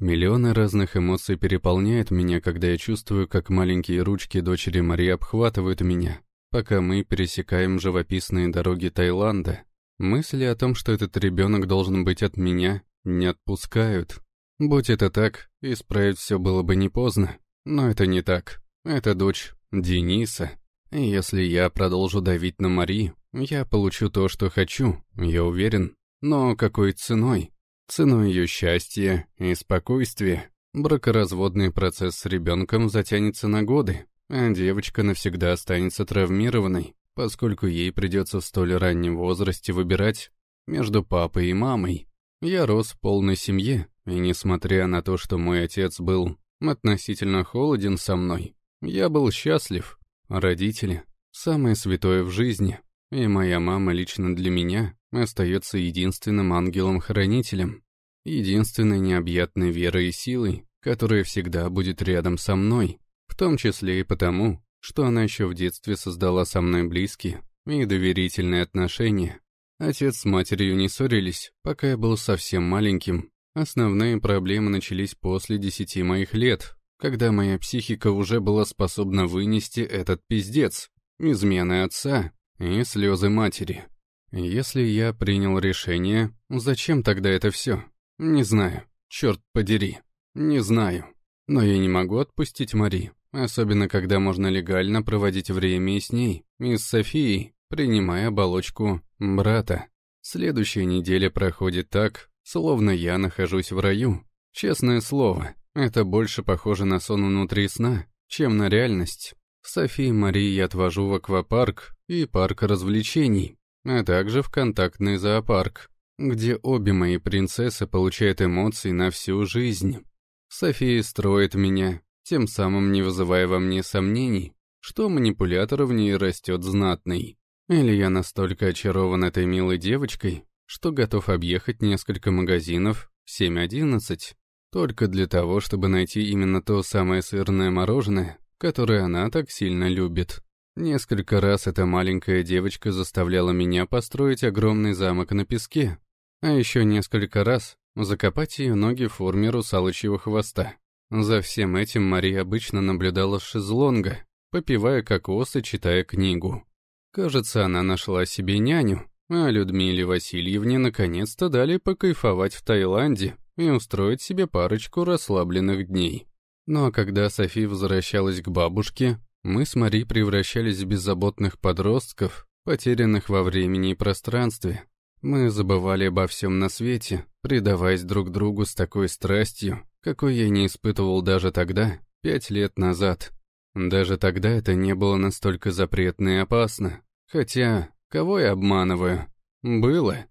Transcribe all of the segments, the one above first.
Миллионы разных эмоций переполняют меня, когда я чувствую, как маленькие ручки дочери Марии обхватывают меня, пока мы пересекаем живописные дороги Таиланда. Мысли о том, что этот ребенок должен быть от меня, не отпускают. Будь это так, исправить все было бы не поздно. Но это не так. Это дочь Дениса. И если я продолжу давить на Мари, я получу то, что хочу, я уверен. Но какой ценой? Ценой ее счастья и спокойствия. Бракоразводный процесс с ребенком затянется на годы, а девочка навсегда останется травмированной, поскольку ей придется в столь раннем возрасте выбирать между папой и мамой. Я рос в полной семье, и несмотря на то, что мой отец был относительно холоден со мной, я был счастлив. Родители — самое святое в жизни, и моя мама лично для меня остается единственным ангелом-хранителем, единственной необъятной верой и силой, которая всегда будет рядом со мной, в том числе и потому, что она еще в детстве создала со мной близкие и доверительные отношения. Отец с матерью не ссорились, пока я был совсем маленьким. Основные проблемы начались после десяти моих лет, когда моя психика уже была способна вынести этот пиздец, измены отца и слезы матери. Если я принял решение, зачем тогда это все? Не знаю. Черт подери. Не знаю. Но я не могу отпустить Мари, особенно когда можно легально проводить время и с ней, и с Софией, принимая оболочку брата. Следующая неделя проходит так, словно я нахожусь в раю. Честное слово, это больше похоже на сон внутри сна, чем на реальность. Софи и Мари я отвожу в аквапарк и парк развлечений, а также в контактный зоопарк, где обе мои принцессы получают эмоции на всю жизнь. София строит меня, тем самым не вызывая во мне сомнений, что манипулятор в ней растет знатный. Или я настолько очарован этой милой девочкой, что готов объехать несколько магазинов в 7.11, только для того, чтобы найти именно то самое сырное мороженое, которое она так сильно любит. Несколько раз эта маленькая девочка заставляла меня построить огромный замок на песке, а еще несколько раз закопать ее ноги в форме русалочьего хвоста. За всем этим Мария обычно наблюдала с шезлонга, попивая кокос и читая книгу. Кажется, она нашла себе няню, а Людмиле Васильевне наконец-то дали покайфовать в Таиланде и устроить себе парочку расслабленных дней. Ну а когда Софи возвращалась к бабушке, мы с Мари превращались в беззаботных подростков, потерянных во времени и пространстве. Мы забывали обо всем на свете, предаваясь друг другу с такой страстью, какой я не испытывал даже тогда, пять лет назад. Даже тогда это не было настолько запретно и опасно. Хотя, кого я обманываю? Было.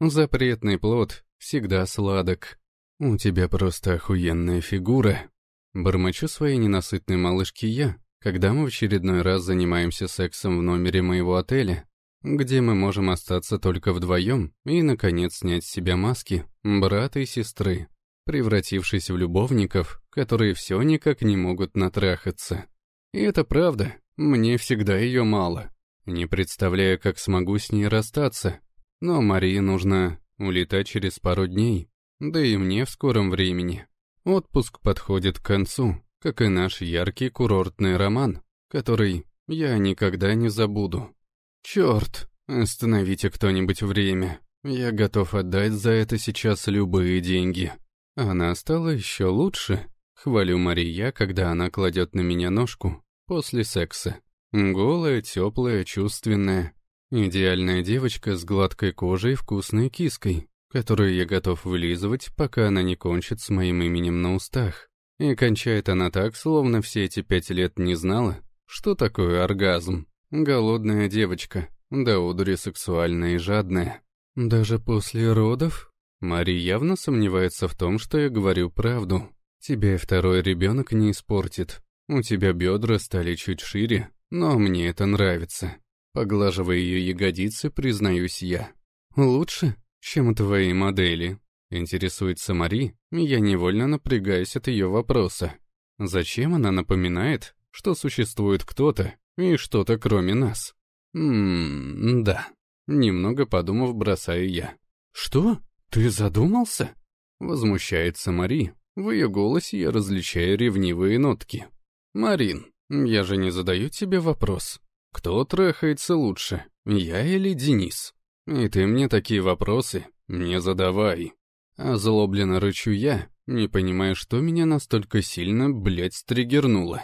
Запретный плод всегда сладок. У тебя просто охуенная фигура. Бормочу своей ненасытной малышке я, когда мы в очередной раз занимаемся сексом в номере моего отеля, где мы можем остаться только вдвоем и, наконец, снять с себя маски брата и сестры, превратившись в любовников, которые все никак не могут натрахаться. И это правда, мне всегда ее мало. Не представляю, как смогу с ней расстаться. Но Марии нужно улетать через пару дней, да и мне в скором времени. Отпуск подходит к концу, как и наш яркий курортный роман, который я никогда не забуду. Черт, остановите кто-нибудь время. Я готов отдать за это сейчас любые деньги. Она стала еще лучше. Хвалю Мария, когда она кладет на меня ножку после секса. Голая, теплая, чувственная. Идеальная девочка с гладкой кожей и вкусной киской, которую я готов вылизывать, пока она не кончит с моим именем на устах. И кончает она так, словно все эти пять лет не знала, что такое оргазм. Голодная девочка, да удури сексуальная и жадная. Даже после родов? Мари явно сомневается в том, что я говорю правду. Тебе второй ребенок не испортит. У тебя бедра стали чуть шире, но мне это нравится. Поглаживая ее ягодицы, признаюсь я. Лучше, чем твои модели. Интересуется Мари, и я невольно напрягаюсь от ее вопроса. Зачем она напоминает, что существует кто-то и что-то кроме нас? Ммм, да. Немного подумав, бросаю я. «Что? Ты задумался?» Возмущается Мари, В ее голосе я различаю ревнивые нотки. «Марин, я же не задаю тебе вопрос. Кто трахается лучше, я или Денис? И ты мне такие вопросы не задавай». Озлобленно рычу я, не понимая, что меня настолько сильно, блядь, стригернуло.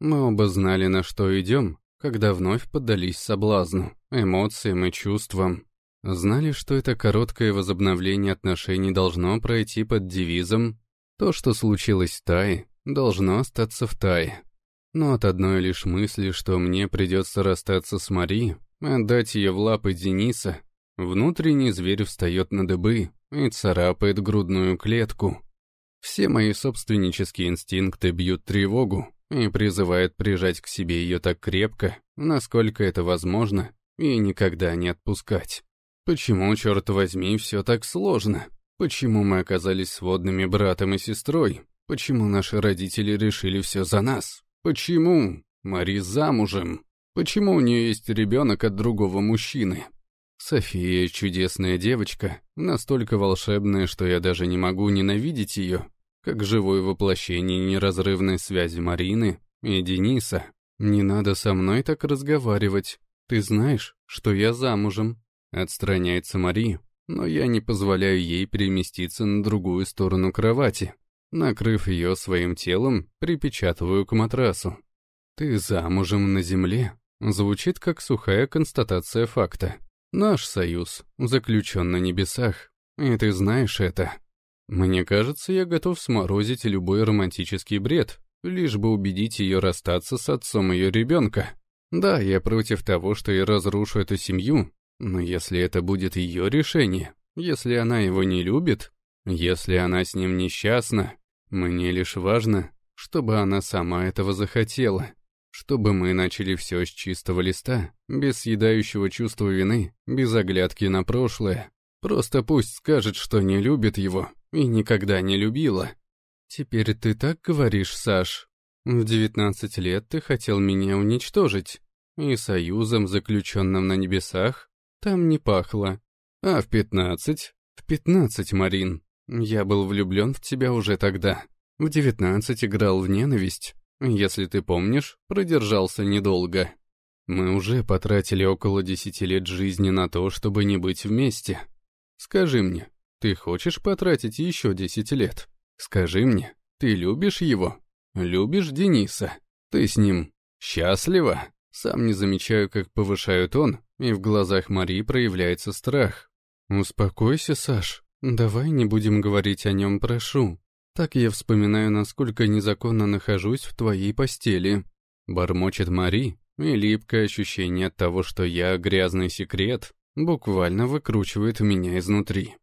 Мы оба знали, на что идем, когда вновь поддались соблазну, эмоциям и чувствам. Знали, что это короткое возобновление отношений должно пройти под девизом «То, что случилось в Тае, должно остаться в Тае». Но от одной лишь мысли, что мне придется расстаться с Мари, отдать ее в лапы Дениса, внутренний зверь встает на дыбы и царапает грудную клетку. Все мои собственнические инстинкты бьют тревогу и призывают прижать к себе ее так крепко, насколько это возможно, и никогда не отпускать. Почему, черт возьми, все так сложно? Почему мы оказались сводными братом и сестрой? Почему наши родители решили все за нас? Почему? Мари замужем. Почему у нее есть ребенок от другого мужчины? София чудесная девочка, настолько волшебная, что я даже не могу ненавидеть ее, как живое воплощение неразрывной связи Марины и Дениса. Не надо со мной так разговаривать. Ты знаешь, что я замужем. Отстраняется Мари, но я не позволяю ей переместиться на другую сторону кровати. Накрыв ее своим телом, припечатываю к матрасу. «Ты замужем на земле?» Звучит как сухая констатация факта. Наш союз заключен на небесах, и ты знаешь это. Мне кажется, я готов сморозить любой романтический бред, лишь бы убедить ее расстаться с отцом ее ребенка. Да, я против того, что я разрушу эту семью, но если это будет ее решение, если она его не любит, если она с ним несчастна, мне лишь важно, чтобы она сама этого захотела, чтобы мы начали все с чистого листа, без съедающего чувства вины, без оглядки на прошлое. Просто пусть скажет, что не любит его и никогда не любила. Теперь ты так говоришь, Саш. В девятнадцать лет ты хотел меня уничтожить, и союзом, заключенным на небесах, там не пахло. А в пятнадцать? В пятнадцать, Марин. Я был влюблен в тебя уже тогда. В девятнадцать играл в ненависть. Если ты помнишь, продержался недолго. Мы уже потратили около десяти лет жизни на то, чтобы не быть вместе. Скажи мне, ты хочешь потратить еще десять лет? Скажи мне, ты любишь его? Любишь Дениса? Ты с ним счастлива? Сам не замечаю, как повышают он, и в глазах Марии проявляется страх. Успокойся, Саш. «Давай не будем говорить о нем, прошу. Так я вспоминаю, насколько незаконно нахожусь в твоей постели». Бормочет Мари, и липкое ощущение от того, что я грязный секрет, буквально выкручивает меня изнутри.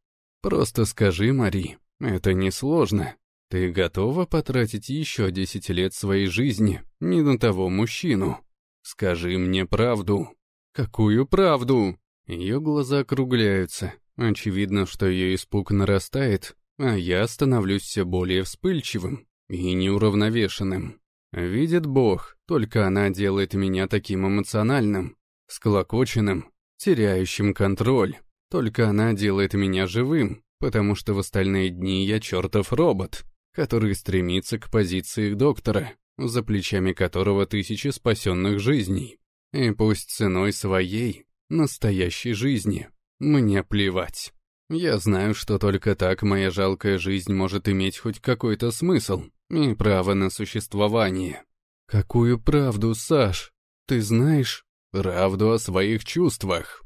«Просто скажи, Мари, это несложно. Ты готова потратить еще десять лет своей жизни не на того мужчину? Скажи мне правду». «Какую правду?» Ее глаза округляются, Очевидно, что ее испуг нарастает, а я становлюсь все более вспыльчивым и неуравновешенным. Видит Бог, только она делает меня таким эмоциональным, склокоченным, теряющим контроль. Только она делает меня живым, потому что в остальные дни я чертов робот, который стремится к позиции доктора, за плечами которого тысячи спасенных жизней. И пусть ценой своей, настоящей жизни. Мне плевать. Я знаю, что только так моя жалкая жизнь может иметь хоть какой-то смысл и право на существование. Какую правду, Саш? Ты знаешь? Правду о своих чувствах.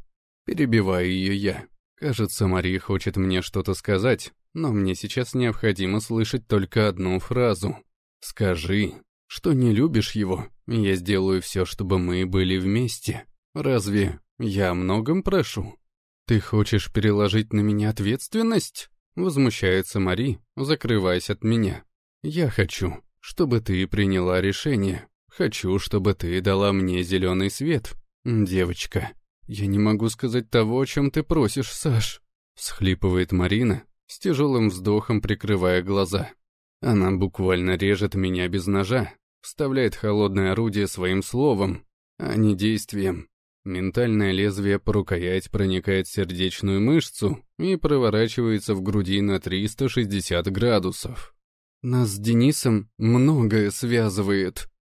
Перебиваю ее я. Кажется, Мария хочет мне что-то сказать, но мне сейчас необходимо слышать только одну фразу. Скажи, что не любишь его, я сделаю все, чтобы мы были вместе. Разве я о многом прошу? «Ты хочешь переложить на меня ответственность?» Возмущается Мари, закрываясь от меня. «Я хочу, чтобы ты приняла решение. Хочу, чтобы ты дала мне зеленый свет. Девочка, я не могу сказать того, о чем ты просишь, Саш», всхлипывает Марина, с тяжелым вздохом прикрывая глаза. Она буквально режет меня без ножа, вставляет холодное орудие своим словом, а не действием. Ментальное лезвие по рукоять проникает в сердечную мышцу и проворачивается в груди на 360 градусов. Нас с Денисом многое связывает.